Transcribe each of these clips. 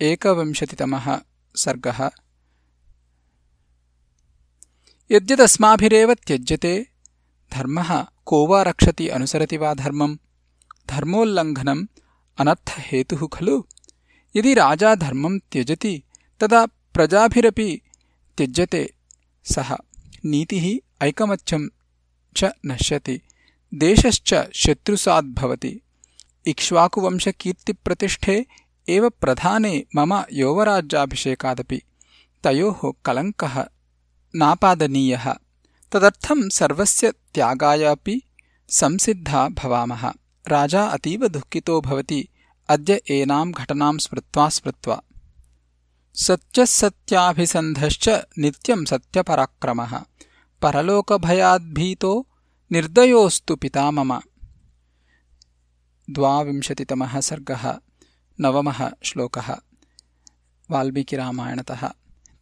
एकविंशतितमः सर्गः। यद्यदस्माभिरेव त्यज्यते धर्मः को वा रक्षति अनुसरति वा धर्मम् धर्मोल्लङ्घनम् अनर्थहेतुः खलु? यदि राजा धर्मम् त्यजति तदा प्रजाभिरपि त्यज्यते सः नीतिः ऐकमत्यम् च नश्यति देशश्च शत्रुसाद्भवति। इक्ष्वाकुवंशकीर्तिप्रतिष्ठे एव प्रधाने मम यौवराज्याभिषेकादपि तयोः कलङ्कः, नापादनीयः। तदर्थम् सर्वस्य त्यागाय संसिद्धा भवामः। राजा अतीव दुःखितो भवति, अद्य एनाम् घटनाम् स्मृत्वा स्मृत्वा। सत्यसत्याभिसन्धश्च नित्यम् सत्यपराक्रमः। परलोकभयाद्भीतो निर्दयोऽस्तु पिता मम द्वाविंशतितमः सर्गः। नवमः श्लोकः वाल्मीकिरामायणतः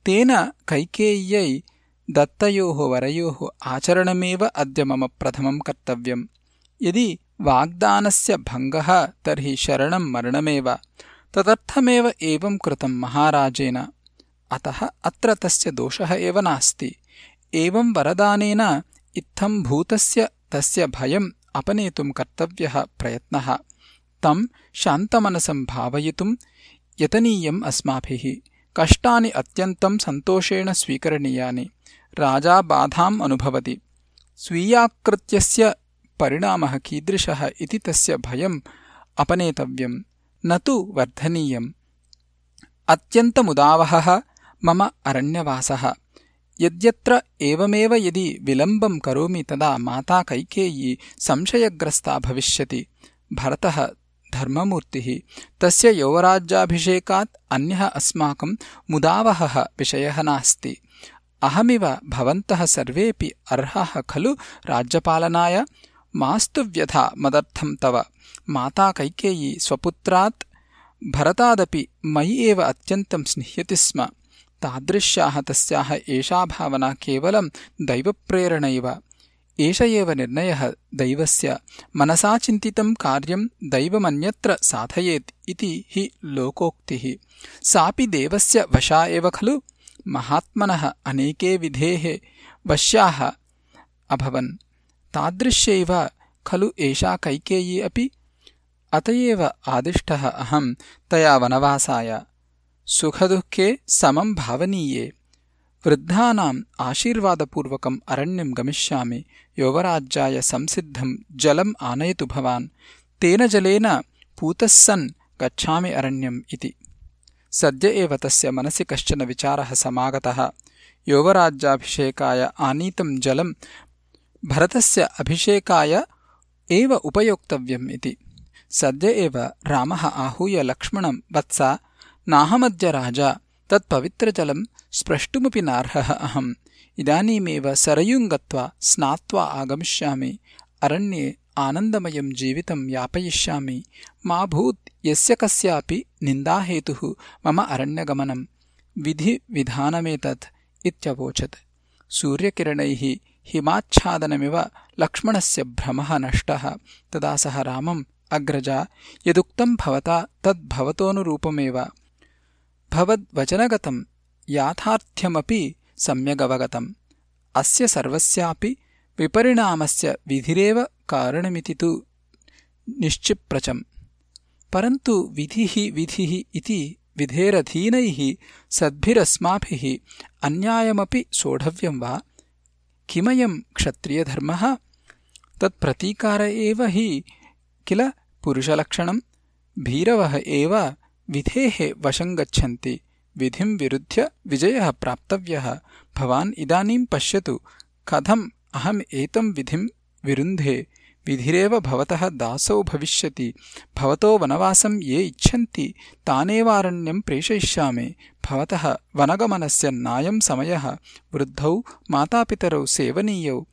तेन कैकेय्यै दत्तयोः वरयोः आचरणमेव अद्य मम प्रथमम् कर्तव्यम्। यदि वाग्दानस्य भङ्गः तर्हि शरणम् मरणमेव तदर्थमेव एवम् कृतम् महाराजेन। अतः अत्र तस्य दोषः एव नास्ति। एवम् वरदानेन इत्थम् भूतस्य तस्य भयम् अपनेतुम् कर्तव्यः प्रयत्नः तम् शान्तमनसम् भावयितुम् यतनीयम् अस्माभिः। कष्टानि अत्यन्तम् सन्तोषेण स्वीकरणीयानि। राजा बाधाम् अनुभवति। स्वीयाकृत्यस्य परिणामः कीदृशः इति तस्य भयम् अपनेतव्यम्। न तु वर्धनीयम्। अत्यन्तमुदावहः मम अरण्यवासः। यद्यत्र एवमेव यदि विलम्बम् करोमि तदा माता कैकेयी संशयग्रस्ता भविष्यति। भरतः धर्ममूर्तिः। तस्य यौवराज्याभिषेकात् अन्यः अस्माकम् मुदावहः विषयः नास्ति। अहमिव भवन्तः सर्वेऽपि अर्हाः खलु राज्यपालनाय? मास्तु व्यथा मदर्थम् तव। माता कैकेयी स्वपुत्रात्? भरतादपि मयि एव अत्यन्तम् स्निह्यति स्म। तादृश्याः तस्याः एषा भावना केवलम् दैवप्रेरणैव एष एव निर्णयः दैवस्य मनसा चिन्तितम् कार्यम् दैवमन्यत्र साधयेत् इति हि लोकोक्तिः। सापि देवस्य वशा एव खलु? महात्मनः अनेके विधेः वश्याः अभवन्। तादृश्यैव खलु एषा कैकेयी अपि? अत एव आदिष्टः अहम् तया वनवासाय। सुखदुःखे समम् भावनीये। वृद्धानाम् आशीर्वादपूर्वकम् अरण्यम् गमिष्यामि यौवराज्याय संसिद्धम् जलम् आनयतु भवान्। तेन जलेन पूतः सन् गच्छामि अरण्यम् इति। सद्य एव तस्य मनसि कश्चन विचारः समागतः। यौवराज्याभिषेकाय आनीतम् जलम् भरतस्य अभिषेकाय एव उपयोक्तव्यम् इति। सद्य एव रामः आहूय लक्ष्मणम् वत्स नाहमद्य राजा तत्पवित्रजलम् स्प्रष्टुमपि नार्हः अहम्। इदानीमेव सरयुम् गत्वा स्नात्वा आगमिष्यामि। अरण्ये आनन्दमयम् जीवितम् यापयिष्यामि। मा भूत् यस्य कस्यापि निन्दाहेतुः मम अरण्यगमनम् विधिविधानमेतत् इत्यवोचत्। सूर्यकिरणैः हिमाच्छादनमिव लक्ष्मणस्य भ्रमः नष्टः। तदा सः रामम् अग्रजा यदुक्तम् भवता तद्भवतोऽनुरूपमेव। भवद्वचनगतम् याथार्थ्यमपि सम्यगवगतम्। अस्य सर्वस्यापि विपरिणामस्य विधिरेव कारणमिति तु निश्चिप्रचम्। परन्तु विधिः विधिः इति विधेरधीनैः सद्भिरस्माभिः अन्यायमपि सोढव्यम् वा? किमयम् क्षत्रियधर्मः? तत्प्रतीकार एव हि किल पुरुषलक्षणम् भीरवः एव विधेः वशम् गच्छन्ति विधिम् विरुध्य विजयः प्राप्तव्यः। भवान् इदानीम् पश्यतु कथम् अहम् एतम् विधिम् विरुन्धे विधिरेव भवतः दासौ भविष्यति। भवतो वनवासं ये इच्छन्ति तानेवारण्यं प्रेषयिष्यामि। भवतः वनगमनस्य नायं समयः। वृद्धौ मातापितरौ सेवनीयौ।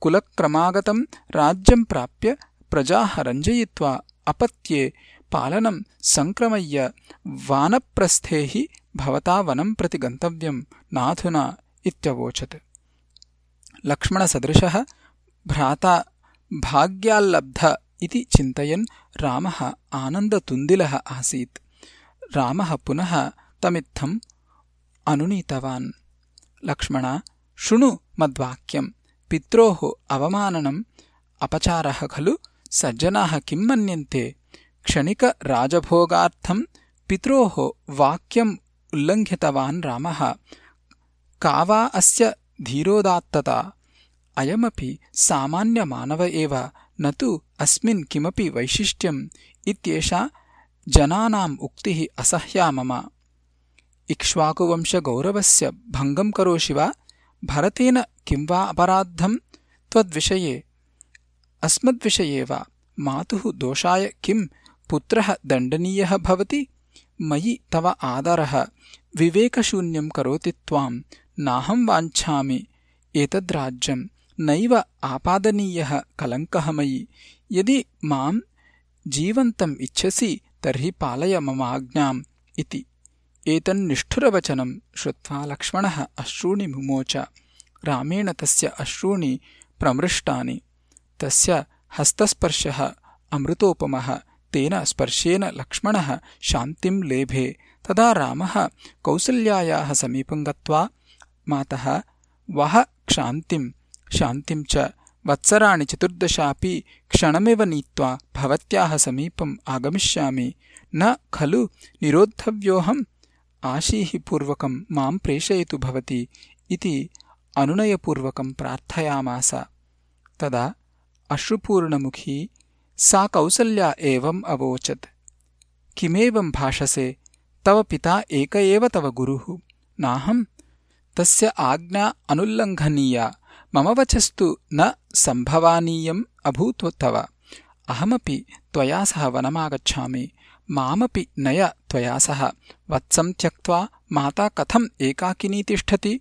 कुलक्रमागतं राज्यं प्राप्य प्रजाः रञ्जयित्वा अपत्ये पालनं सङ्क्रमय्य वानप्रस्थे हि भवता वनं प्रति गन्तव्यं नाधुना इत्यवोचत्। लक्ष्मणसदृशः भ्राता भाग्याल्लब्ध इति चिन्तयन् रामः आनन्दतुन्दिलः आसीत्। रामः पुनः तमित्थम् अनुनीतवान्। लक्ष्मण शृणु मद्वाक्यम् पित्रोः अवमाननम् अपचारः खलु? सज्जनाः किम् मन्यन्ते? क्षणिकराजभोगार्थम् पित्रोः वाक्यम् उल्लङ्घितवान् रामः। का वा अस्य धीरोदात्तता। अयमपि सामान्यमानव एव। न तु अस्मिन् किमपि वैशिष्ट्यम् इत्येषा जनानाम् उक्तिः असह्या मम। इक्ष्वाकुवंशगौरवस्य भङ्गम् करोषि वा? भरतेन किं वा अपराद्धम्? त्वद्विषये। अस्मद्विषये वा? मातुः दोषाय किम् पुत्रः दण्डनीयः भवति मयि तव आदरः। विवेकशून्यम् करोति त्वाम् नाहम् वाञ्छामि। एतद्राज्यम् नैव आपादनीयः कलङ्कः मयि। यदि माम् जीवन्तम् इच्छसि तर्हि पालय ममाज्ञाम् इति। एतन्निष्ठुरवचनम् श्रुत्वा लक्ष्मणः अश्रूणि मुमोच। रामेण तस्य अश्रूणि प्रमृष्टानि। तस्य हस्तस्पर्शः अमृतोपमः तेन स्पर्शेन लक्ष्मणः शान्तिम् लेभे। तदा रामः कौसल्यायाः समीपम् गत्वा मातः वह क्षान्तिम् शान्तिम् च वत्सराणि चतुर्दशापि क्षणमिव नीत्वा भवत्याः समीपम् आगमिष्यामि। न खलु निरोद्धव्योऽहम् आशीः माम् प्रेषयतु भवति इति अनुनयपूर्वकम् प्रार्थयामास। तदा अश्रुपूर्णमुखी सा कौसल्या एवम् अवोचत्। किमेवम् भाषसे तव पिता एक एव तव गुरुः। नाहम् तस्य आज्ञा अनुल्लङ्घनीया मम वचस्तु न सम्भवानीयम् अभूत् तव अहमपि त्वया सह वनमागच्छामि मामपि नय त्वया सह। वत्सम् त्यक्त्वा माता कथम् एकाकिनी तिष्ठति?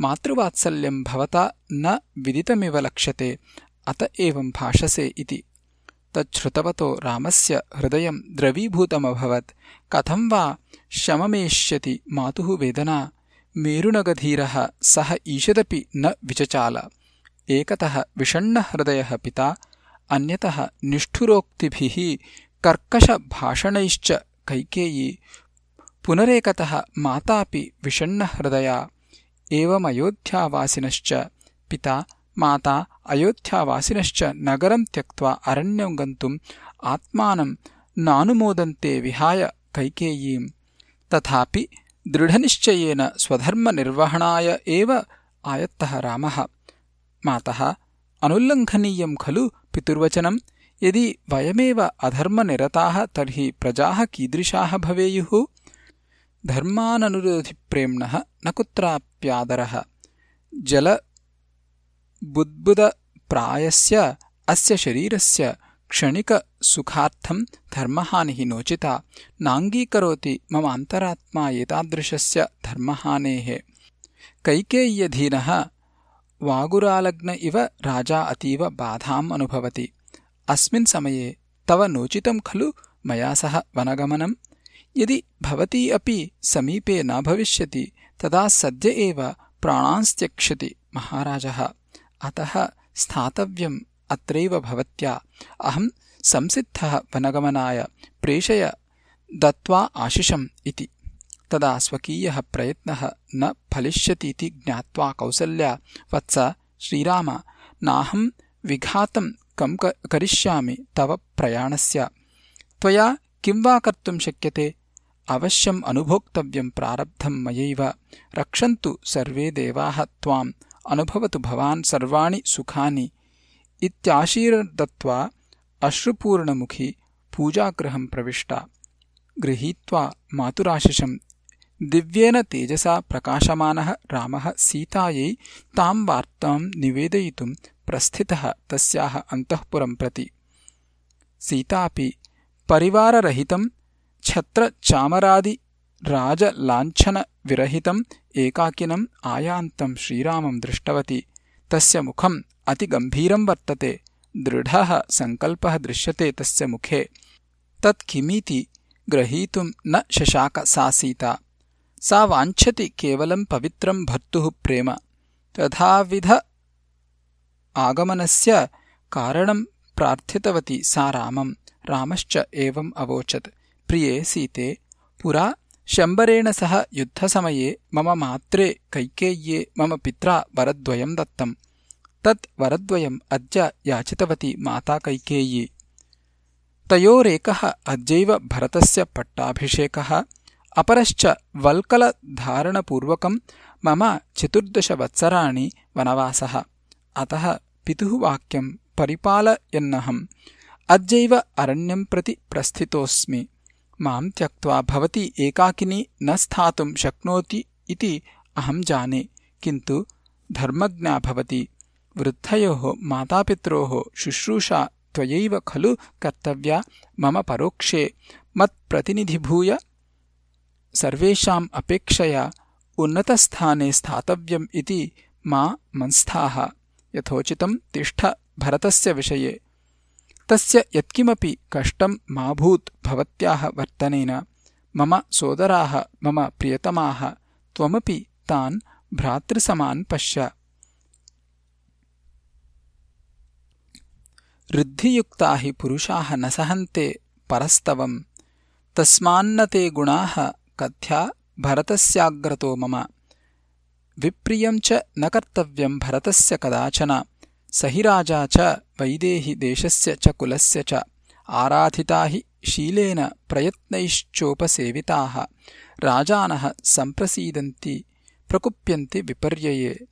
मातृवात्सल्यम् भवता न विदितमिव लक्ष्यते। अत एवम् भाषसे इति तच्छ्रुतवतो रामस्य हृदयम् द्रवीभूतमभवत्। कथम् वा शममेष्यति मातुः वेदना। मेरुणगधीरः सः ईषदपि न विचचाल। एकतः विषण्णहृदयः पिता अन्यतः निष्ठुरोक्तिभिः कर्कशभाषणैश्च कैकेयी। पुनरेकतः मातापि विषण्णहृदया। एवमयोध्यावासिनश्च पिता माता अयोध्यावासिनश्च नगरम् त्यक्त्वा अरण्यम् गन्तुम् आत्मानम् नानुमोदन्ते विहाय कैकेयीम्। तथापि दृढनिश्चयेन स्वधर्मनिर्वहणाय एव आयत्तः रामः। मातः अनुल्लङ्घनीयम् खलु पितुर्वचनम्। यदि वयमेव अधर्मनिरताः तर्हि प्रजाः कीदृशाः भवेयुः? धर्माननुरोधिप्रेम्णः न कुत्राप्यादरः जलबुद्बुदप्रायस्य अस्य शरीरस्य क्षणिकसुखार्थम् धर्महानिः नोचिता। नाङ्गीकरोति ममान्तरात्मा एतादृशस्य धर्महानेः। कैकेय्यधीनः वागुरालग्न इव राजा अतीव बाधाम् अनुभवति। अस्मिन् समये तव नोचितम् खलु मया सह वनगमनम् यदि भवती अपि समीपे न भविष्यति तदा सद्य एव प्राणांस्त्यक्ष्यति महाराजः अतः स्थातव्यम् अत्रैव भवत्या। अहम् संसिद्धः वनगमनाय प्रेषय दत्त्वा आशिषम् इति। तदा स्वकीयः प्रयत्नः न फलिष्यतीति ज्ञात्वा कौसल्या वत्स श्रीराम नाहम् विघातम् कम् करिष्यामि तव प्रयाणस्य। त्वया किम् वा कर्तुम् शक्यते? अवश्यम् अनुभोक्तव्यम् प्रारब्धम् मयैव। रक्षन्तु सर्वे देवाः त्वाम् अनुभवतु भवान् सर्वाणि सुखानि। इत्याशीर्दत्त्वा अश्रुपूर्णमुखी पूजागृहम् प्रविष्टा। गृहीत्वा मातुराशिषम् दिव्येन तेजसा प्रकाशमानः रामः सीतायै ताम् वार्ताम् निवेदयितुम् प्रस्थितः तस्याः अन्तःपुरम् प्रति। सीतापि परिवाररहितम् छत्रचामरादिराजलाञ्छनविरहितम् एकाकिनम् आयान्तम् श्रीरामम् दृष्टवती। तस्य मुखम् अतिगम्भीरम् वर्तते। दृढः सङ्कल्पः दृश्यते तस्य मुखे। तत् किमिति ग्रहीतुम् न शशाक सा सीता। सा वाञ्छति केवलम् पवित्रम् भर्तुः प्रेम। तथाविध आगमनस्य कारणम् प्रार्थितवती सा रामम्। रामश्च एवम् अवोचत्। प्रिये सीते पुरा शम्बरेण सह युद्धसमये मम मात्रे कैकेय्ये मम पित्रा वरद्वयम् दत्तम्। तत् वरद्वयम् अद्य याचितवती माता कैकेयी। तयोरेकः अद्यैव भरतस्य पट्टाभिषेकः अपरश्च वल्कलधारणपूर्वकम् मम चतुर्दशवत्सराणि वनवासः। अतः पितुः वाक्यम् परिपालयन्नहम् अद्यैव अरण्यम् प्रति प्रस्थितोऽस्मि माम् त्यक्त्वा भवती एकाकिनी न स्थातुम् शक्नोति इति अहम् जाने। किन्तु धर्मज्ञा भवति वृद्धयोः मातापित्रोः शुश्रूषा त्वयैव खलु कर्तव्या मम परोक्षे। मत्प्रतिनिधिभूय सर्वेषाम् अपेक्षया उन्नतस्थाने स्थातव्यम् इति मा मंस्थाः यथोचितम् तिष्ठ भरतस्य विषये तस्य यत्किमपि कष्टम् माभूत् भवत्याः वर्तनेन। मम सोदराः मम प्रियतमाः त्वमपि तान् भ्रातृसमान् पश्य। ऋद्धियुक्ता हि पुरुषाः न सहन्ते परस्तवम् तस्मान्न ते गुणाः कथ्या भरतस्याग्रतो मम। विप्रियम् च न कर्तव्यम् भरतस्य कदाचन स हि राजा च वैदेहि देशस्य च कुलस्य च आराधिता हि शीलेन प्रयत्नैश्चोपसेविताः। राजानः सम्प्रसीदन्ति प्रकुप्यन्ति विपर्यये।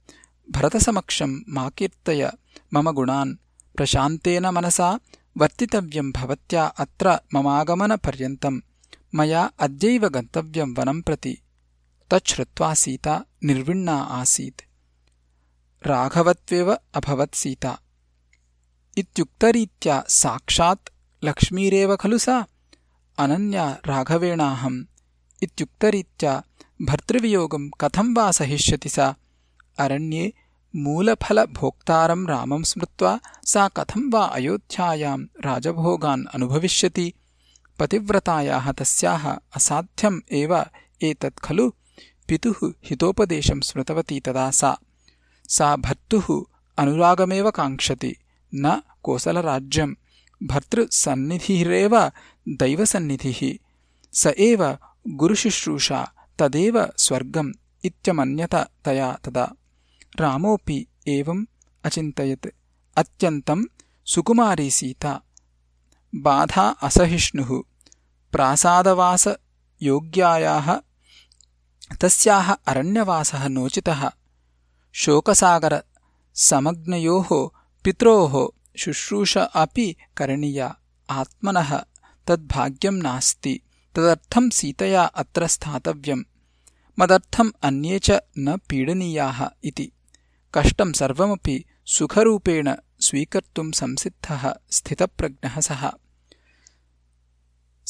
भरतसमक्षम् मा कीर्तय मम गुणान्। प्रशान्तेन मनसा वर्तितव्यम् भवत्या अत्र ममागमनपर्यन्तम् मया अद्यैव गन्तव्यम् वनम् प्रति। तच्छ्रुत्वा सीता निर्विण्णा आसीत् राघवत्वेव अभवत् सीता। इत्युक्तरीत्या साक्षात् लक्ष्मीरेव खलु सा? अनन्या राघवेणाहम्। इत्युक्तरीत्या भर्तृवियोगम् कथम् वा सहिष्यति सा? अरण्ये मूलफलभोक्तारम् रामम् स्मृत्वा सा कथम् वा अयोध्यायाम् राजभोगान् अनुभविष्यति? पतिव्रतायाः तस्याः असाध्यम् एव एतत् खलु? पितुः हितोपदेशम् स्मृतवती तदा सा सा भर्तुः अनुरागमेव काङ्क्षति। न कोसलराज्यम् भर्तृसन्निधिरेव दैवसन्निधिः। स एव गुरुशुश्रूषा तदेव स्वर्गम् इत्यमन्यत तया तदा। रामोऽपि एवम् अचिन्तयत्। अत्यन्तम् सुकुमारी सीता। बाधा असहिष्णुः। प्रासादवासयोग्यायाः तस्याः अरण्यवासः नोचितः शोकसागरसमग्नयोः पित्रोः शुश्रूष अपि करणीया आत्मनः तद्भाग्यम् नास्ति तदर्थम् सीतया अत्र स्थातव्यम् मदर्थम् अन्ये च न पीडनीयाः इति कष्टम् सर्वमपि सुखरूपेण स्वीकर्तुम् संसिद्धः स्थितप्रज्ञः सः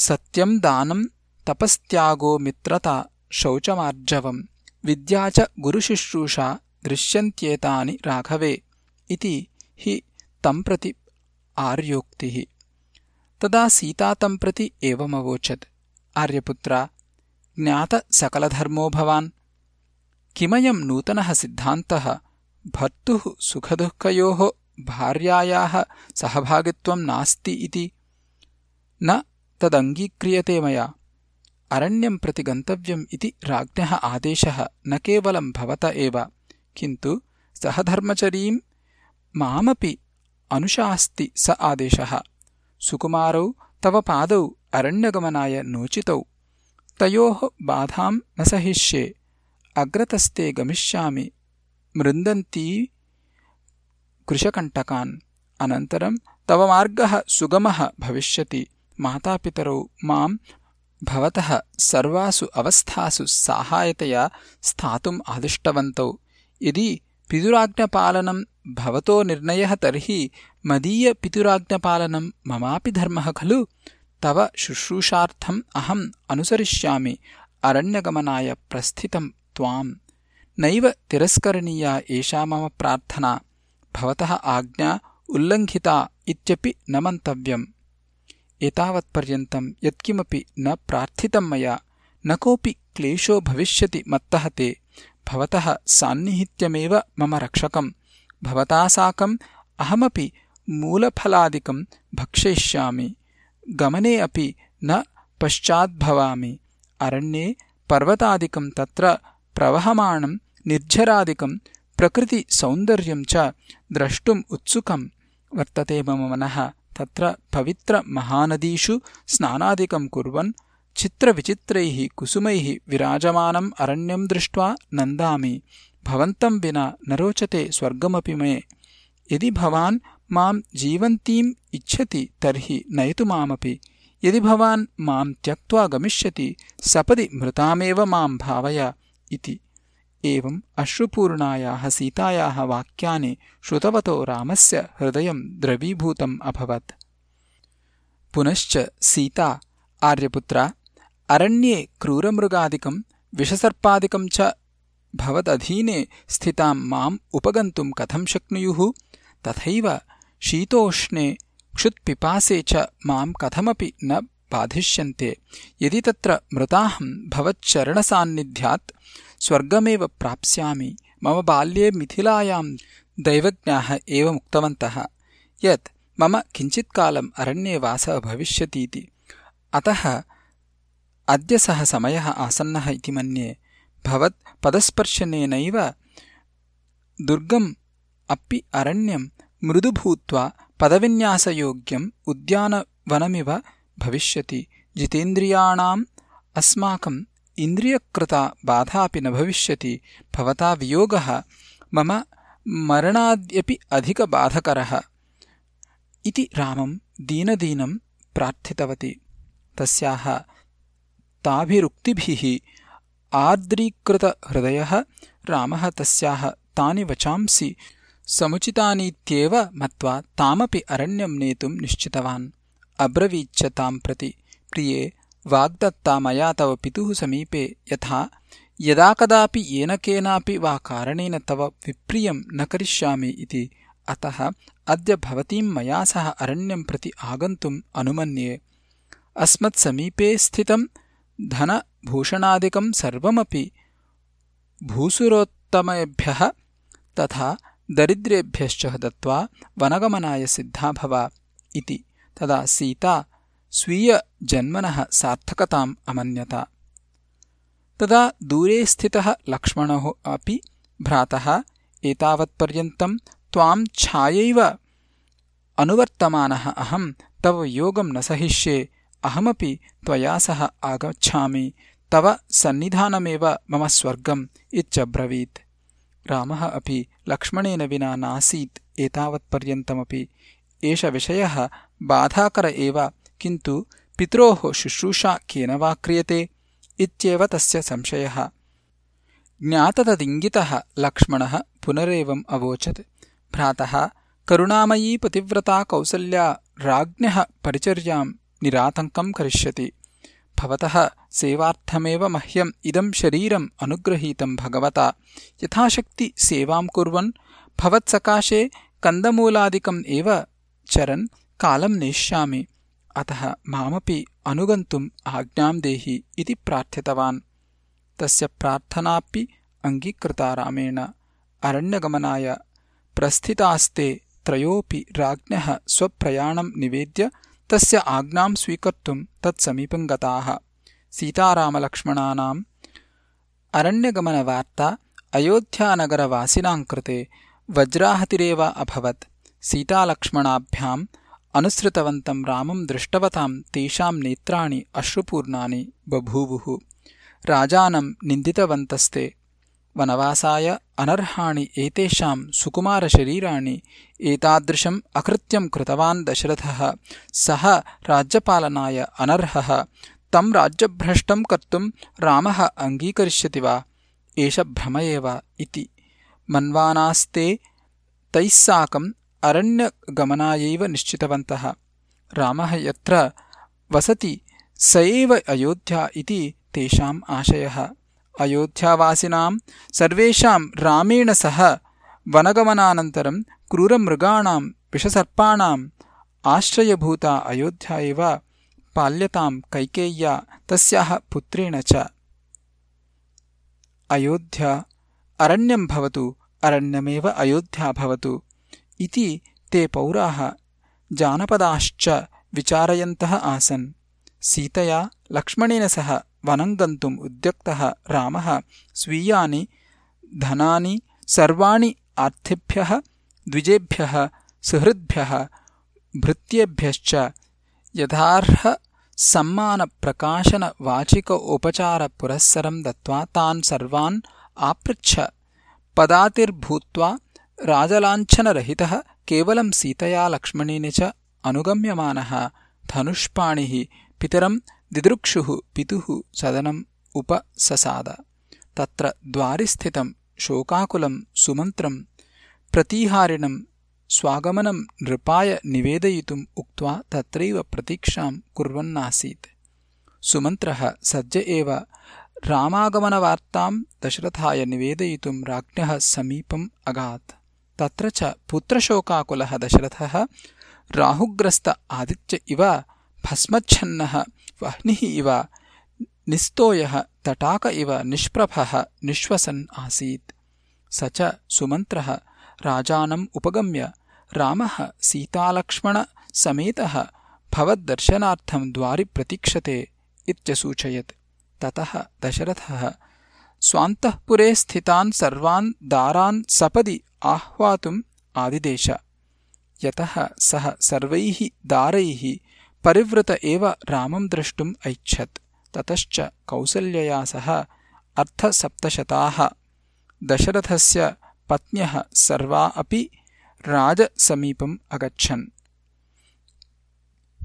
सत्यम् दानम् तपस्त्यागो मित्रता शौचमार्जवम् विद्या च गुरुशुश्रूषा दृश्यन्त्येतानि राघवे इति हि तम् प्रति आर्योक्तिः। तदा सीता तम् प्रति एवमवोचत्। आर्यपुत्रा ज्ञातसकलधर्मो भवान्। किमयम् नूतनः सिद्धान्तः भर्तुः सुखदुःखयोः भार्यायाः सहभागित्वम् नास्ति इति? न तदङ्गीक्रियते मया। अरण्यम् प्रति गन्तव्यम् इति राज्ञः आदेशः न केवलम् भवत एव किन्तु सहधर्मचरीम् मामपि अनुशास्ति स आदेशः। सुकुमारौ तव पादौ अरण्यगमनाय नोचितौ। तयोः बाधाम् न सहिष्ये अग्रतस्ते गमिष्यामि मृन्दन्ती कृशकण्टकान्। अनन्तरम् तव मार्गः सुगमः भविष्यति। मातापितरौ माम् भवतः सर्वासु अवस्थासु साहायतया स्थातुम् आदिष्टवन्तौ यदि पितुराज्ञपालनं भवतो निर्णयः तर्हि मदीयपितुराज्ञपालनं ममापि धर्मः खलु? तव शुश्रूषार्थम् अहम् अनुसरिष्यामि अरण्यगमनाय प्रस्थितं त्वाम्। नैव तिरस्करणीया एषा मम प्रार्थना भवतः आज्ञा उल्लङ्घिता इत्यपि न मन्तव्यम्। एतावत्पर्यन्तम् यत्किमपि न प्रार्थितं मया न कोऽपि क्लेशो भविष्यति मत्तः ते भवतः सान्निहित्यमेव मम रक्षकम्। भवता साकम् अहमपि मूलफलादिकम् भक्षयिष्यामि। गमने अपि न पश्चाद्भवामि। अरण्ये पर्वतादिकम् तत्र प्रवहमाणम् निर्झरादिकम् प्रकृतिसौन्दर्यम् च द्रष्टुम् उत्सुकम्। वर्तते मम मनः। तत्र पवित्रमहानदीषु स्नानादिकम् कुर्वन् चित्रविचित्रैः कुसुमैः विराजमानम् अरण्यम् दृष्ट्वा नन्दामि। भवन्तम् विना न रोचते स्वर्गमपि मे। यदि भवान् माम् जीवन्तीम् इच्छति तर्हि नयतु मामपि। यदि भवान् माम् त्यक्त्वा गमिष्यति सपदि मृतामेव माम् भावय इति। एवम् अश्रुपूर्णायाः सीतायाः वाक्यानि श्रुतवतो रामस्य हृदयम् द्रवीभूतम् अभवत्। पुनश्च सीता आर्यपुत्रा अरण्ये क्रूरमृगादिकम् विषसर्पादिकम् च भवदधीने स्थिताम् माम् उपगन्तुम् कथम् शक्नुयुः? तथैव शीतोष्णे क्षुत्पिपासे च माम् कथमपि न बाधिष्यन्ते। यदि तत्र मृताहम् भवच्चरणसान्निध्यात् स्वर्गमेव प्राप्स्यामि। मम बाल्ये मिथिलायाम् दैवज्ञाः एवमुक्तवन्तः यत् मम किञ्चित्कालम् अरण्ये वासः भविष्यतीति। अतः अद्य सः समयः आसन्नः इति मन्ये भवत् पदस्पर्शनेनैव दुर्गम् अपि अरण्यम् मृदु भूत्वा पदविन्यासयोग्यम् उद्यानवनमिव भविष्यति। जितेन्द्रियाणाम् अस्माकम् इन्द्रियकृता बाधापि न भविष्यति। भवता वियोगः मम मरणाद्यपि अधिकबाधकरः इति रामम् दीनदीनम् प्रार्थितवती। तस्याः ताभिरुक्तिभिः आर्द्रीकृतहृदयः रामः तस्याः तानि वचांसि समुचितानीत्येव मत्वा तामपि अरण्यम् नेतुम् निश्चितवान्। अब्रवीच्च ताम् प्रति प्रिये वाग्दत्ता मया तव पितुः समीपे यथा यदा कदापि येन केनापि वा कारणेन तव विप्रियम् न करिष्यामि इति अतः अद्य भवतीम् मया सह अरण्यम् प्रति आगन्तुम् अनुमन्ये। अस्मत्समीपे स्थितम् धनभूषणादिकम् सर्वमपि भूसुरोत्तमेभ्यः तथा दरिद्रेभ्यश्च दत्त्वा वनगमनाय सिद्धा भव इति। तदा सीता स्वीयजन्मनः सार्थकताम् अमन्यत। तदा दूरे स्थितः लक्ष्मणो अपि भ्रातः एतावत्पर्यन्तम् त्वाम् छायैव अनुवर्तमानः अहम् तव योगम् न सहिष्ये अहमपि त्वया सह आगच्छामि। तव सन्निधानमेव मम स्वर्गम् इत्यब्रवीत्। रामः अपि लक्ष्मणेन विना नासीत् एतावत्पर्यन्तमपि। एष विषयः बाधाकर एव किन्तु पित्रोः शुश्रूषा केन वा क्रियते इत्येव तस्य संशयः। ज्ञाततदिङ्गितः लक्ष्मणः पुनरेवम् अवोचत्। भ्रातः करुणामयी पतिव्रता कौसल्या राज्ञः परिचर्याम् निरातङ्कम् करिष्यति। भवतः सेवार्थमेव मह्यम् इदम् शरीरम् अनुग्रहीतम् भगवता। यथाशक्ति सेवाम् कुर्वन् भवत्सकाशे कन्दमूलादिकम् एव चरन् कालम् नेष्यामि। अतः मामपि अनुगन्तुम् आज्ञाम् देहि इति प्रार्थितवान्। तस्य प्रार्थनापि अङ्गीकृता रामेण। अरण्यगमनाय प्रस्थितास्ते त्रयोऽपि राज्ञः स्वप्रयाणम् निवेद्य तस्य आज्ञाम् स्वीकर्तुम् तत्समीपम् गताः। सीतारामलक्ष्मणानाम् अरण्यगमनवार्ता अयोध्यानगरवासिनाम् कृते वज्राहतिरेव अभवत्। सीतालक्ष्मणाभ्याम् अनुसृतवन्तम् रामम् दृष्टवताम् तेषाम् नेत्राणि अश्रुपूर्णानि बभूवुः। राजानम् निन्दितवन्तस्ते वनवासाय अनर्हाणि एतेषाम् सुकुमारशरीराणि एतादृशम् अकृत्यम् कृतवान् दशरथः। सः राज्यपालनाय अनर्हः। तम् राज्यभ्रष्टम् कर्तुम् रामः अङ्गीकरिष्यति वा? एष भ्रम एव इति। मन्वानास्ते तैः साकम् अरण्यगमनायैव निश्चितवन्तः। रामः यत्र वसति स एव अयोध्या इति तेषाम् आशयः अयोध्यावासिनां सर्वेषां रामेण सह वनगमनानन्तरं क्रूरमृगाणां विषसर्पाणाम् आश्रयभूता अयोध्या एव पाल्यताम् कैकेय्या तस्याः पुत्रेण च। अयोध्या अरण्यम् भवतु अरण्यमेव अयोध्या भवतु इति ते पौराः जानपदाश्च विचारयन्तः आसन्। सीतया लक्ष्मणेन सह वनम् गन्तुम् उद्युक्तः रामः स्वीयानि धनानि सर्वाणि आर्थिभ्यः द्विजेभ्यः सुहृद्भ्यः भृत्येभ्यश्च यथार्ह सम्मानप्रकाशनवाचिक उपचारपुरःसरम् दत्त्वा तान् सर्वान् आपृच्छ। पदातिर्भूत्वा राजलाञ्छनरहितः केवलम् सीतया लक्ष्मणेन च अनुगम्यमानः धनुष्पाणिः पितरम् दिदृक्षुः पितुः सदनम् उपससाद। तत्र द्वारिस्थितम् शोकाकुलम् सुमन्त्रम् प्रतीहारिणम् स्वागमनं नृपाय निवेदयितुम् उक्त्वा तत्रैव प्रतीक्षाम् कुर्वन्नासीत्। सुमन्त्रः सज्ज एव रामागमनवार्ताम् दशरथाय निवेदयितुम् राज्ञः समीपम् अगात्। तत्र च पुत्रशोकाकुलः दशरथः राहुग्रस्त आदित्य इव भस्मच्छन्नः वह्निः इव निस्तोयः तटाक इव निष्प्रभः निःश्वसन् आसीत्। स च सुमन्त्रः राजानम् उपगम्य रामः सीतालक्ष्मणसमेतः भवद्दर्शनार्थम् द्वारि प्रतीक्षते इत्यसूचयत्। ततः दशरथः स्वान्तःपुरे स्थितान् सर्वान् दारान् सपदि आह्वातुम् आदिदेश। यतः सः सर्वैः दारैः परिवृत एव रामम् द्रष्टुम् ऐच्छत्। ततश्च कौसल्यया सह अर्धसप्तशताः दशरथस्य पत्न्यः सर्वा अपि राजसमीपम् अगच्छन्।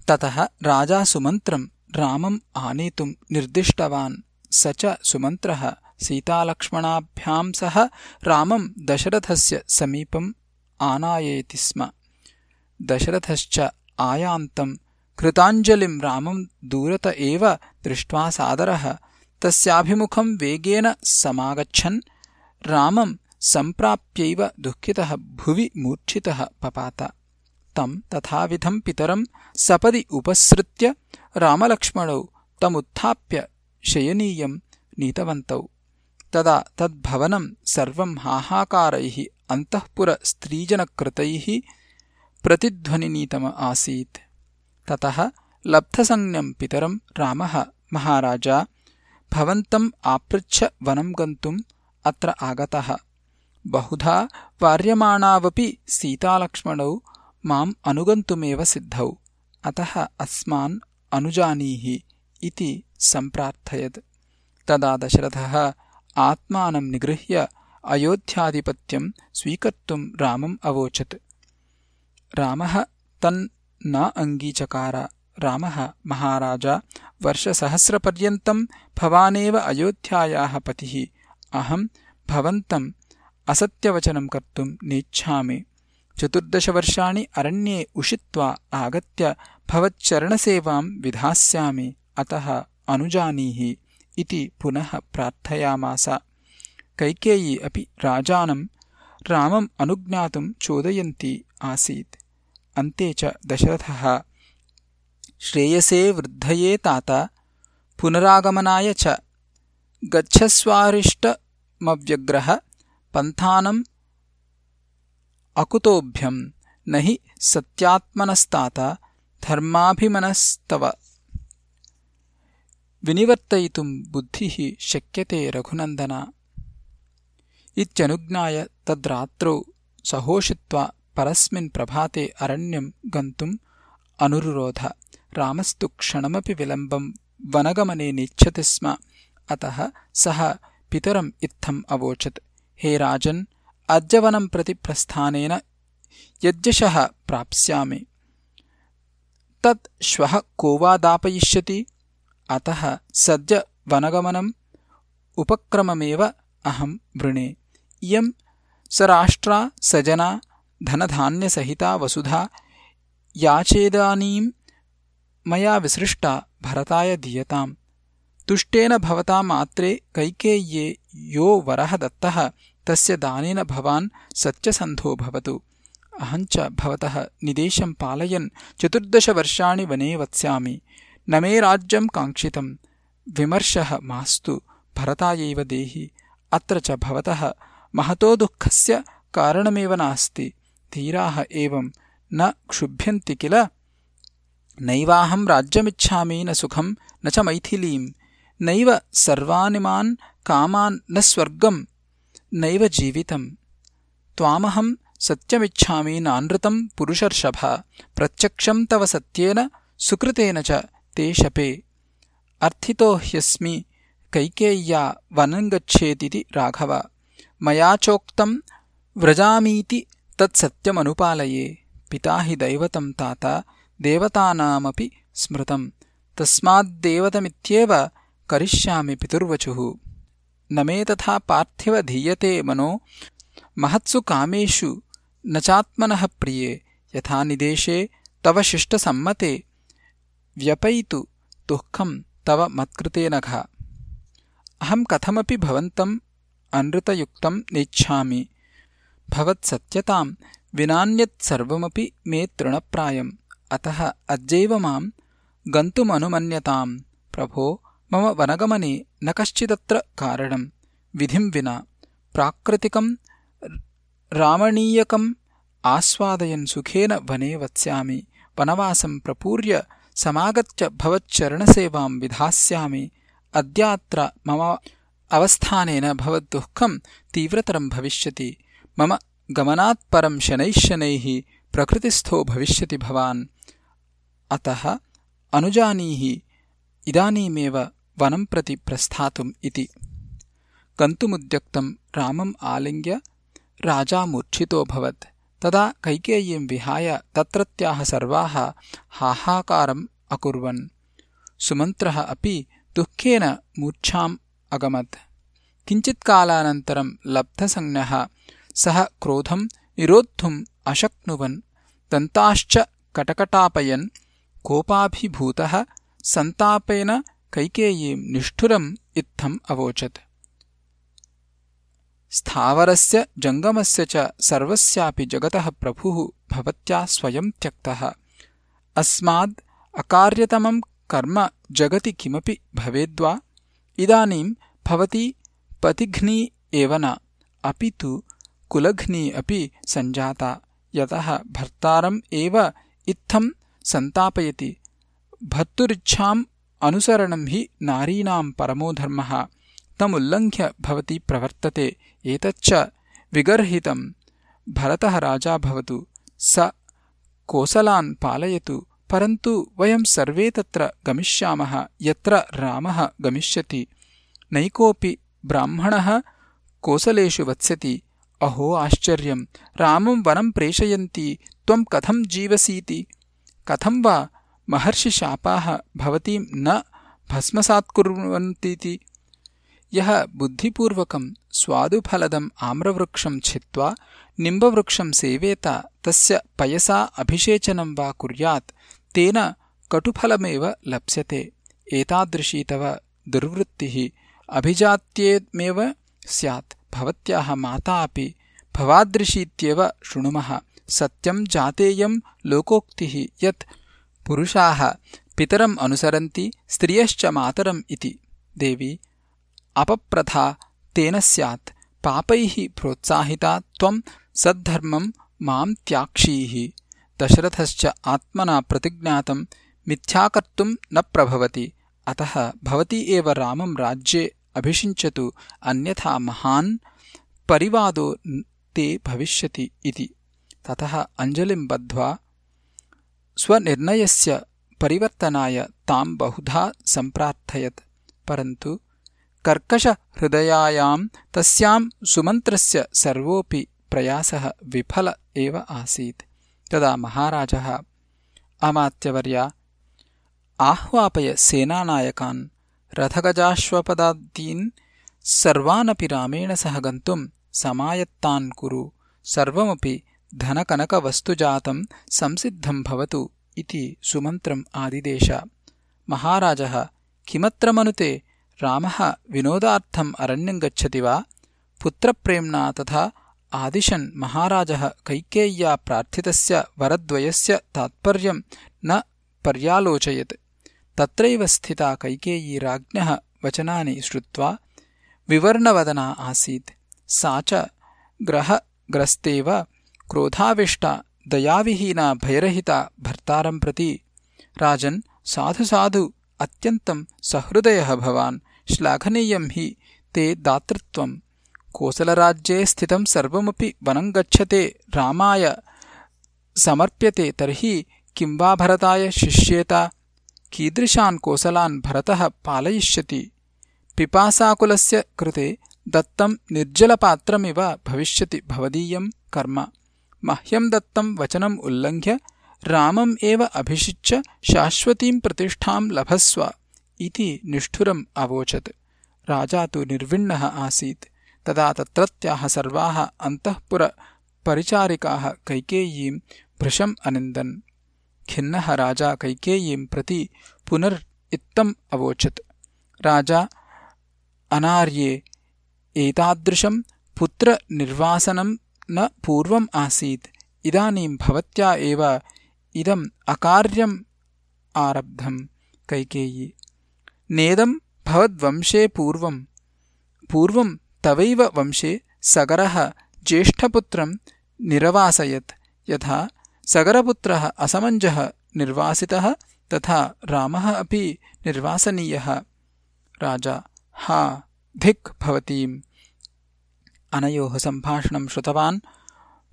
ततः राजा सुमन्त्रम् रामम् आनेतुम् निर्दिष्टवान्। स च सुमन्त्रः सीतालक्ष्मणाभ्याम् सह रामम् दशरथस्य समीपम् आनाययति स्म। दशरथश्च आयान्तम् कृताञ्जलिम् रामम् दूरत एव दृष्ट्वा सादरः। तस्याभिमुखम् वेगेन समागच्छन् रामम् सम्प्राप्यैव दुःखितः भुवि मूर्छितः पपात। तम् तथाविधम् पितरम् सपदि उपसृत्य रामलक्ष्मणौ तमुत्थाप्य शयनीयम् नीतवन्तौ। तदा तद्भवनम् सर्वम् हाहाकारैः अन्तःपुरस्त्रीजनकृतैः प्रतिध्वनिनीतम आसीत् ततः लब्धसंज्ञम् पितरम् रामः महाराजा भवन्तम् आपृच्छ वनम् गन्तुम् अत्र आगतः। बहुधा वार्यमाणावपि सीतालक्ष्मणौ माम् अनुगन्तुमेव सिद्धौ। अतः अस्मान् अनुजानीहि इति सम्प्रार्थयत्। तदा दशरथः आत्मानम् निगृह्य अयोध्याधिपत्यम् स्वीकर्तुम् रामम् अवोचत्। रामः तन् न अङ्गीचकार। रामः महाराजा वर्षसहस्रपर्यन्तम् भवानेव अयोध्यायाः पतिः। अहम् भवन्तम् असत्यवचनं कर्तुम् नेच्छामि। चतुर्दशवर्षाणि अरण्ये उषित्वा आगत्य भवच्चरणसेवाम् विधास्यामि। अतः अनुजानीहि इति पुनः प्रार्थयामास। कैकेयी अपि राजानम् रामम् अनुज्ञातुम् चोदयन्ती आसीत् अन्ते च दशरथः। श्रेयसे वृद्धये तात पुनरागमनाय च। गच्छस्वारिष्टमव्यग्रह पन्थानम् अकुतोऽभ्यम् न हि सत्यात्मनस्तात धर्माभिमनस्तव। विनिवर्तयितुम् बुद्धिः शक्यते रघुनन्दन। इत्यनुज्ञाय तद्रात्रौ सहोषित्वा परस्मिन् प्रभाते अरण्यम् गन्तुम् अनुरुरोध। रामस्तु क्षणमपि विलम्बम् वनगमने नेच्छति स्म। अतः सः पितरम् इत्थम् अवोचत्। हे राजन् अद्यवनम् प्रति प्रस्थानेन यद्यशः प्राप्स्यामि। तत् श्वः को वा दापयिष्यति? अतः सद्य वनगमनम् उपक्रममेव अहम् वृणे। इयम् स राष्ट्रा सजना धनधान्यसहिता वसुधा याचेदानीं मया विसृष्टा भरताय दीयताम्। तुष्टेन भवता मात्रे कैकेय्ये यो वरः दत्तः तस्य दानेन भवान् सत्यसन्धो भवतु। अहञ्च भवतः निदेशं पालयन् चतुर्दशवर्षाणि वने वत्स्यामि। न मे राज्यं काङ्क्षितम् विमर्शः मास्तु भरतायैव देहि। अत्र च भवतः महतो दुःखस्य कारणमेव नास्ति धीराः एवम् न क्षुभ्यन्ति किल? नैवाहं राज्यमिच्छामि न सुखम् न च मैथिलीम्। नैव सर्वानिमान् कामान् न स्वर्गम् नैव जीवितम्। त्वामहम् सत्यमिच्छामि नानृतम् पुरुषर्षभ प्रत्यक्षम् तव सत्येन सुकृतेन च ते शपे। अर्थितो ह्यस्मि कैकेय्या वनम् गच्छेदिति राघव। मया चोक्तम् व्रजामीति तत्सत्यमनुपालये पिता हि दैवतम् तात देवतानामपि स्मृतम्। तस्माद्देवतमित्येव करिष्यामि पितुर्वचुः। न मे तथा पार्थिवधीयते मनो। महत्सु कामेषु न चात्मनः प्रिये। यथा निदेशे तव शिष्टसम्मते। व्यपैतु दुःखम् तव मत्कृते नघ। अहम् कथमपि भवन्तम् अनृतयुक्तम् नेच्छामि भवत्सत्यताम् विनान्यत्सर्वमपि मे तृणप्रायम्। अतः अद्यैव माम् गन्तुमनुमन्यताम्। प्रभो मम वनगमने न कश्चिदत्र कारणम्। विधिम् विना प्राकृतिकम् रामणीयकम् आस्वादयन् सुखेन वने वत्स्यामि। वनवासम् प्रपूर्य समागत्य भवच्चरणसेवाम् विधास्यामि। अद्यात्र मम अवस्थानेन भवद्दुःखम् तीव्रतरम् भविष्यति मम गमनात्परम् शनैः शनैः प्रकृतिस्थो भविष्यति भवान्। अतः अनुजानीहि इदानीमेव वनम् प्रति प्रस्थातुम् इति। गन्तुमुद्यक्तम् रामम् आलिङ्ग्य राजा मूर्छितोऽभवत् तदा कैकेयीम् विहाय तत्रत्याः सर्वाः हाहाकारम् अकुर्वन्। सुमन्त्रः अपि दुःखेन मूर्च्छाम् अगमत्। किञ्चित्कालानन्तरम् लब्धसंज्ञः सः क्रोधम् निरोद्धुम् अशक्नुवन्। दन्ताश्च कटकटापयन्। कोपाभिभूतः सन्तापेन कैकेयीम् निष्ठुरम् इत्थम् अवोचत्। स्थावरस्य जङ्गमस्य च सर्वस्यापि जगतः प्रभुः भवत्या स्वयम् त्यक्तः। अस्माद् अकार्यतमम् कर्म जगति किमपि भवेद्वा इदानीम् भवती पतिघ्नी एव न अपि तु कुलघ्नी अपि सञ्जाता। यतः भर्तारम् एव इत्थम् सन्तापयति। भर्तुरिच्छाम् अनुसरणम् हि नारीणाम् परमो धर्मः। तमुल्लङ्घ्य भवती प्रवर्तते। एतच्च विगर्हितम्। भरतः राजा भवतु। स कोसलान् पालयतु। परन्तु वयम् सर्वे तत्र गमिष्यामः। यत्र रामः गमिष्यति। नैकोऽपि ब्राह्मणः कोसलेषु वत्स्यति अहो आश्चर्यम्। रामम् वनम् प्रेषयन्ती त्वम् कथम् जीवसीति? कथम् वा महर्षिशापाः भवतीम् न भस्मसात्कुर्वन्तीति? यः बुद्धिपूर्वकम् स्वादुफलदम् आम्रवृक्षम् छित्त्वा निम्बवृक्षम् सेवेत तस्य पयसा अभिषेचनम् वा कुर्यात् तेन कटुफलमेव लप्स्यते। एतादृशी तव दुर्वृत्तिः अभिजात्येमेव स्यात् भवत्याः माता अपि भवादृशीत्येव शृणुमः। सत्यम् जातेयम् लोकोक्तिः यत् पुरुषाः पितरम् अनुसरन्ति स्त्रियश्च मातरम् इति। देवी अपप्रथा तेन स्यात्। पापैः प्रोत्साहिता त्वम् सद्धर्मम् माम् त्याक्षीः। दशरथश्च आत्मना प्रतिज्ञातम् मिथ्याकर्तुम् न प्रभवति। अतः भवती एव रामम् राज्ये अभिषिञ्चतु अन्यथा महान् परिवादो ते भविष्यति इति। ततः अञ्जलिम् बद्ध्वा स्वनिर्णयस्य परिवर्तनाय ताम् बहुधा सम्प्रार्थयत् परन्तु कर्कशहृदयायाम् तस्याम् सुमन्त्रस्य सर्वोऽपि प्रयासः विफल एव आसीत्। तदा महाराजः अमात्यवर्या आह्वापय सेनानायकान् रथगजाश्वपदादीन् सर्वानपि रामेण सह गन्तुम् समायत्तान् कुरु। सर्वमपि धनकनकवस्तुजातम् संसिद्धम् भवतु इति सुमन्त्रम् आदिदेश। महाराजः किमत्र मनुते? रामः विनोदार्थम् अरण्यम् गच्छति वा? पुत्रप्रेम्णा तथा आदिशन् महाराजः कैकेय्या प्रार्थितस्य वरद्वयस्य तात्पर्यम् न पर्यालोचयत् तत्रैव स्थिता कैकेयी राज्ञः वचनानि श्रुत्वा विवर्णवदना आसीत्। सा च ग्रहग्रस्तेव क्रोधाविष्टा दयाविहीना भयरहिता भर्तारम् प्रति। राजन् साधु साधु अत्यन्तम् सहृदयः भवान् श्लाघनीयम् हि ते दातृत्वम्। कोसलराज्ये स्थितम् सर्वमपि वनम् गच्छते रामाय समर्प्यते तर्हि किम् वा भरताय शिष्येत कीदृशान् कोसलान् भरतः पालयिष्यति? पिपासाकुलस्य कृते दत्तम् निर्जलपात्रमिव भविष्यति भवदीयम् कर्म। मह्यम् दत्तम् वचनम् उल्लङ्घ्य रामम् एव अभिषिच्य शाश्वतीम् प्रतिष्ठाम् लभस्व इति निष्ठुरम् अवोचत्। राजा तु निर्विण्णः आसीत्। तदा तत्रत्याः सर्वाः अन्तःपुरपरिचारिकाः कैकेयीम् भृशम् अनिन्दन् खिन्नः राजा कैकेयीम् प्रति पुनर् इत्तम् अवोचत्। राजा अनार्ये एतादृशम् पुत्रनिर्वासनम् न पूर्वम् आसीत्। इदानीम् भवत्या एव इदम् अकार्यम् आरब्धम् कैकेयी। नेदम् भवद्वंशे पूर्वम् पूर्वम् तवैव वंशे सगरः ज्येष्ठपुत्रम् निरवासयत्। यथा सगरपुत्रः असमञ्जः निर्वासितः तथा रामः अपि निर्वासनीयः। राजा हा धिक् भवतीम्। अनयोः सम्भाषणम् श्रुतवान्।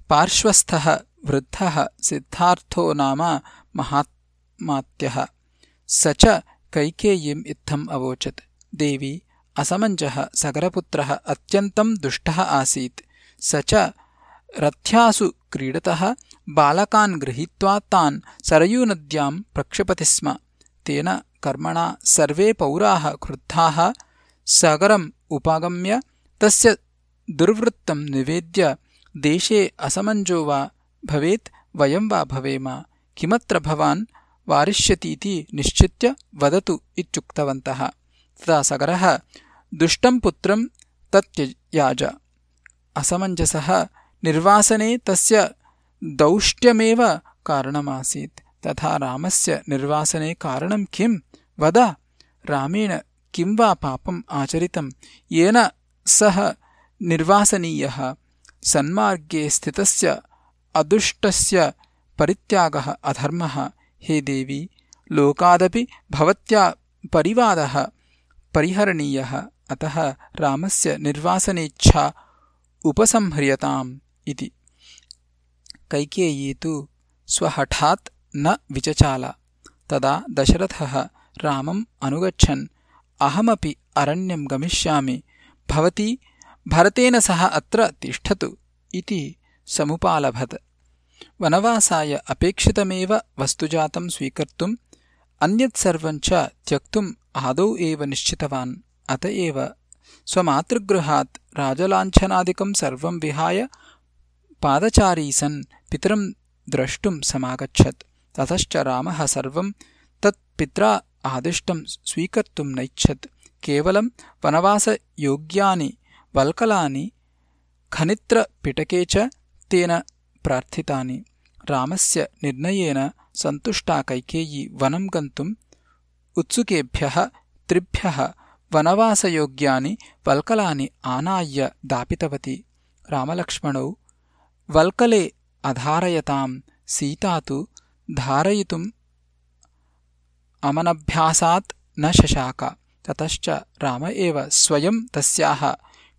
पार्श्वस्थः वृद्धः सिद्धार्थो नाम महात्मात्यः। स च कैकेयीम् इत्थम् अवोचत्। देवी असमञ्जः सगरपुत्रः अत्यन्तम् दुष्टः आसीत्। स च रथ्यासु क्रीडतः बालकान् गृहीत्वा तान् सरयूनद्याम् प्रक्षिपति स्म। तेन कर्मणा सर्वे पौराः क्रुद्धाः सगरम् उपागम्य तस्य दुर्वृत्तम् निवेद्य देशे असमञ्जो वा भवेत् वयम् वा भवेम। किमत्र भवान् वारिष्यतीति निश्चित्य वदतु इत्युक्तवन्तः। तदा सगरः दुष्टम् पुत्रम् तत्ययाज असमञ्जसः निर्वासने तस्य दौष्ट्यमेव कारणमासीत्। तथा रामस्य निर्वासने कारणम् किम् वद। रामेण किम् वा पापम् आचरितम्? येन सः निर्वासनीयः। सन्मार्गे स्थितस्य अदुष्टस्य परित्यागः अधर्मः। हे देवी लोकादपि भवत्या परिवादः परिहरणीयः। अतः रामस्य निर्वासनेच्छा उपसंह्रियताम् इति कैकेयी तु स्वहठात् न विचचाल तदा दशरथः रामम् अनुगच्छन् अहमपि अरण्यम् गमिष्यामि भवती भरतेन सह अत्र तिष्ठतु इति समुपालभत वनवासाय अपेक्षितमेव वस्तुजातम् स्वीकर्तुम् अन्यत्सर्वम् च त्यक्तुम् आदौ एव निश्चितवान् अत एव स्वमातृगृहात् राजलाञ्छनादिकम् सर्वम् विहाय पादचारी सन् पितरम् द्रष्टुम् समागच्छत्। ततश्च रामः सर्वम् तत् पित्रा आदिष्टम् स्वीकर्तुम् नैच्छत्। केवलम् वनवासयोग्यानि वल्कलानि खनित्रपिटके च तेन प्रार्थितानि। रामस्य निर्णयेन सन्तुष्टा कैकेयी वनम् गन्तुम् उत्सुकेभ्यः त्रिभ्यः वनवासयोग्यानि वल्कलानि आनाय्य दापितवती। रामलक्ष्मणौ वल्कले अधारयताम् सीता तु धारयितुम् अमनभ्यासात् न शशाक। ततश्च राम एव स्वयम् तस्याः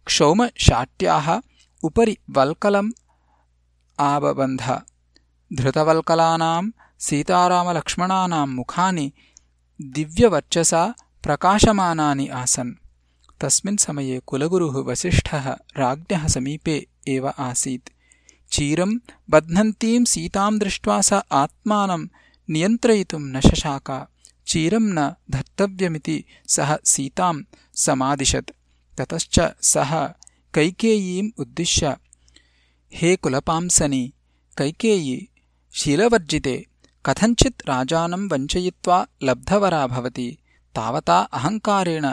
क्षौमशाट्याः उपरि वल्कलम् आबबन्ध धृतवल्कलानाम् सीतारामलक्ष्मणानाम् मुखानि दिव्यवर्चसा प्रकाशमानानि आसन्। तस्मिन् समये कुलगुरुः वसिष्ठः राज्ञः समीपे एव आसीत् चीरम् बध्नन्तीम् सीताम् दृष्ट्वा स आत्मानम् नियन्त्रयितुम् न शशाक। चीरम् न धर्तव्यमिति सः सीताम् समादिशत्। ततश्च सः कैकेयीम् उद्दिश्य हे कुलपांसनि कैकेयी शीलवर्जिते कथञ्चित् राजानं वञ्चयित्वा लब्धवरा भवति तावता अहङ्कारेण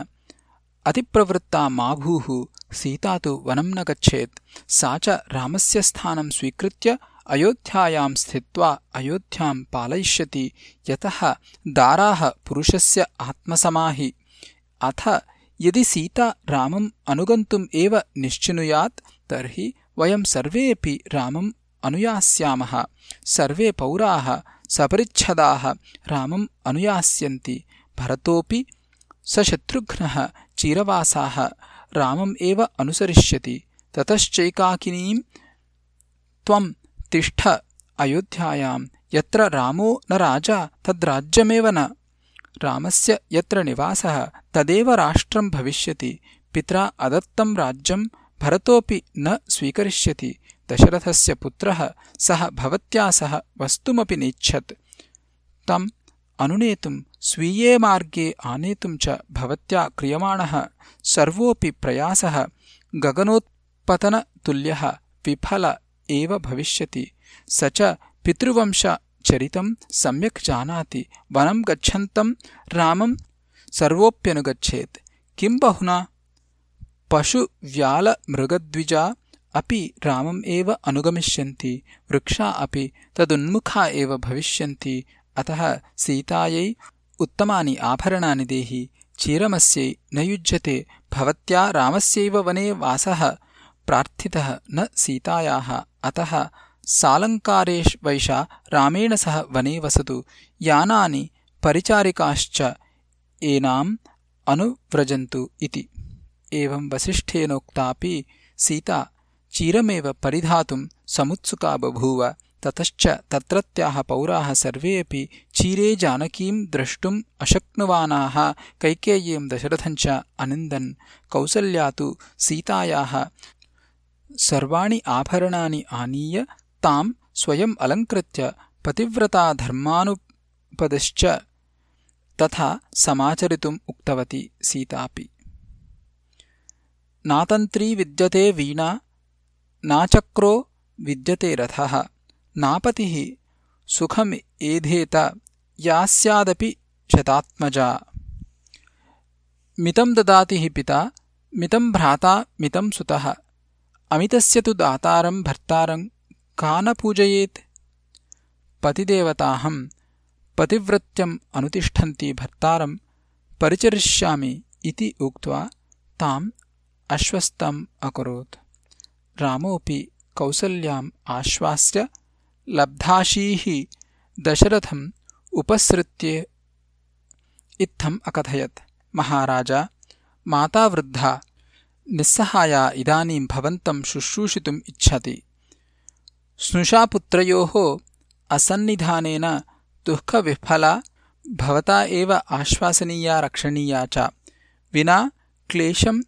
अतिप्रवृत्ता मा भूः सीता तु वनं न गच्छेत्। सा च रामस्य स्थानं स्वीकृत्य अयोध्यायां स्थित्वा अयोध्यां पालयिष्यति। यतः दाराः पुरुषस्य आत्मसमाहि। अथ यदि सीता रामम् अनुगन्तुम् एव निश्चिनुयात् तर्हि वयं सर्वेऽपि रामम् अनुयास्यामः। सर्वे पौराः सपरिच्छदाः रामम् अनुयास्यन्ति। भरतोऽपि सशत्रुघ्नः चिरवासाः रामम् एव अनुसरिष्यति। ततश्चैकाकिनीम् त्वम् तिष्ठ अयोध्यायाम् यत्र रामो न राजा तद्राज्यमेव न। रामस्य यत्र निवासः तदेव राष्ट्रम् भविष्यति। पित्रा अदत्तम् राज्यम् भरतोऽपि न स्वीकरिष्यति। दशरथस्य पुत्रः सः भवत्या सह वस्तुमपि नेच्छत्। तम् अनुनेतुम् स्वीये मार्गे आनेतुम् च भवत्या क्रियमाणः सर्वोऽपि प्रयासः गगनोत्पतनतुल्यः विफल एव भविष्यति। स च पितृवंशचरितम् सम्यक् जानाति वनम् गच्छन्तम् रामम् सर्वोऽप्यनुगच्छेत्। किम् बहुना? पशुव्यालमृगद्विजा अपि रामम् एव अनुगमिष्यन्ति वृक्षा अपि तदुन्मुखा एव भविष्यन्ति अतः सीतायै उत्तमानि आभरणानि देहि चीरमस्यै न युज्यते भवत्या रामस्यैव वने वासः प्रार्थितः न सीतायाः। अतः सालङ्कारेष्वैषा रामेण सह वने वसतु यानानि परिचारिकाश्च एनाम् अनुव्रजन्तु इति। एवम् वसिष्ठेनोक्तापि सीता चिरमेव परिधातुम् समुत्सुका बभूव ततश्च तत्रत्याः पौराः सर्वेऽपि चीरे जानकीम् द्रष्टुम् अशक्नुवानाः कैकेय्यम् दशरथम् च अनिन्दन्। कौसल्या तु सीतायाः सर्वाणि आभरणानि आनीय ताम् स्वयम् अलङ्कृत्य पतिव्रताधर्मानुपदश्च तथा समाचरितुम् उक्तवती सीतापि। नातन्त्री विद्यते वीणा नाचक्रो विद्यते रथः नापतिः सुखमेधेत यास्यादपि शतात्मजा। मितम् ददाति हि पिता मितम् भ्राता मितम् सुतः। अमितस्य तु दातारम् भर्तारम् का न पूजयेत्? पतिदेवताहम् पतिव्रत्यम् अनुतिष्ठन्ति भर्तारम् परिचरिष्यामि इति उक्त्वा ताम् अश्वस्तम् अकरोत्। रामोऽपि कौसल्याम् आश्वास्य लब्धाशीः दशरथम् उपसृत्य इत्थम् अकथयत्। महाराज माता वृद्धा निस्सहाया इदानीम् भवन्तम् शुश्रूषितुम् इच्छति। स्नुषापुत्रयोः असन्निधानेन दुःखविफला भवता एव आश्वासनीया रक्षणीया च। विना क्लेशम्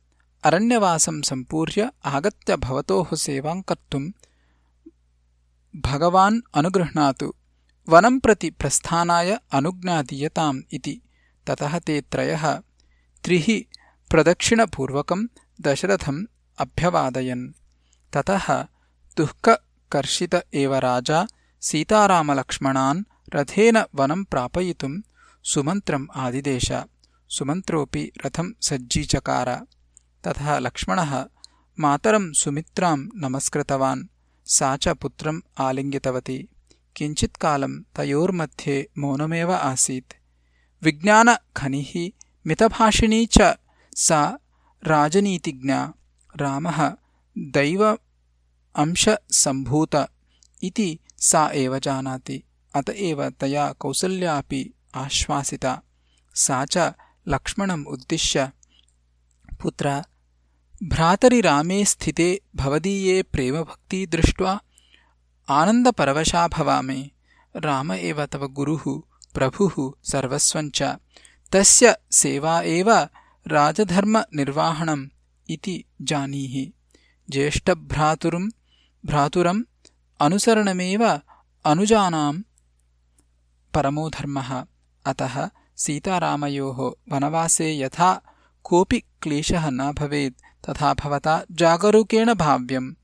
अरण्यवासं सम्पूर्य आगत्य भवतोः सेवाम् कर्तुम् भगवान् अनुगृह्णातु। वनम् प्रति प्रस्थानाय अनुज्ञादीयताम् इति। ततः ते त्रयः। त्रिः प्रदक्षिणपूर्वकम् दशरथम् अभ्यवादयन्। ततः दुःखकर्षित एव राजा सीतारामलक्ष्मणान् रथेन वनम् प्रापयितुम् सुमन्त्रम् आदिदेश। सुमन्त्रोऽपि रथम् सज्जीचकार। तथा लक्ष्मणः मातरम् सुमित्राम् नमस्कृतवान् सा च पुत्रम् आलिङ्गितवती। किञ्चित्कालम् तयोर्मध्ये मौनमेव आसीत्। विज्ञानखनिः मितभाषिणी च सा राजनीतिज्ञा। रामः दैव अंशसम्भूत इति सा एव जानाति। अत एव तया कौसल्यापि आश्वासिता। सा च लक्ष्मणम् उद्दिश्य। पुत्र भ्रातरि स्थिते भवदीये प्रेमभक्ती दृष्ट्वा आनन्दपरवशा भवामि। राम एव तव गुरुः प्रभुः सर्वस्वञ्च तस्य सेवा एव राजधर्मनिर्वाहणम् इति जानीहि। ज्येष्ठभ्रातुरम् भ्रातुरम् अनुसरणमेव अनुजानाम् परमो धर्मः। अतः सीतारामयोः वनवासे यथा कोऽपि क्लेशः न भवेत् तथा भवता जागरूकेण भाव्यम्।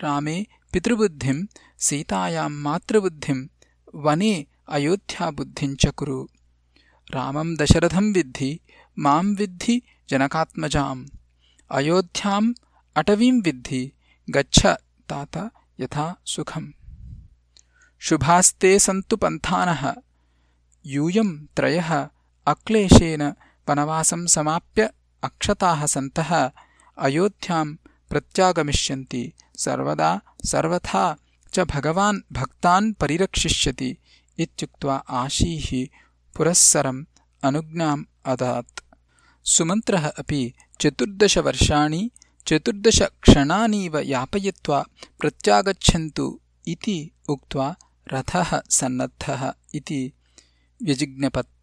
रामे पितृबुद्धिम् सीतायाम् मातृबुद्धिम् वने अयोध्याबुद्धिम् च कुरु। रामम् दशरथम् विद्धि माम् विद्धि जनकात्मजाम्। अयोध्याम् अटवीम् विद्धि गच्छ तात यथा सुखम्। शुभास्ते सन्तु पन्थानः। यूयम् त्रयः अक्लेशेन वनवासम् समाप्य अक्षताः सन्तः अयोध्याम् प्रत्यागमिष्यन्ति। सर्वदा सर्वथा च भगवान् भक्तान् परिरक्षिष्यति इत्युक्त्वा आशीः पुरःसरम् अनुज्ञाम् अदात्। सुमन्त्रः अपि चतुर्दशवर्षाणि चतुर्दशक्षणानीव यापयित्वा प्रत्यागच्छन्तु इति उक्त्वा रथः सन्नद्धः इति व्यजिज्ञपत्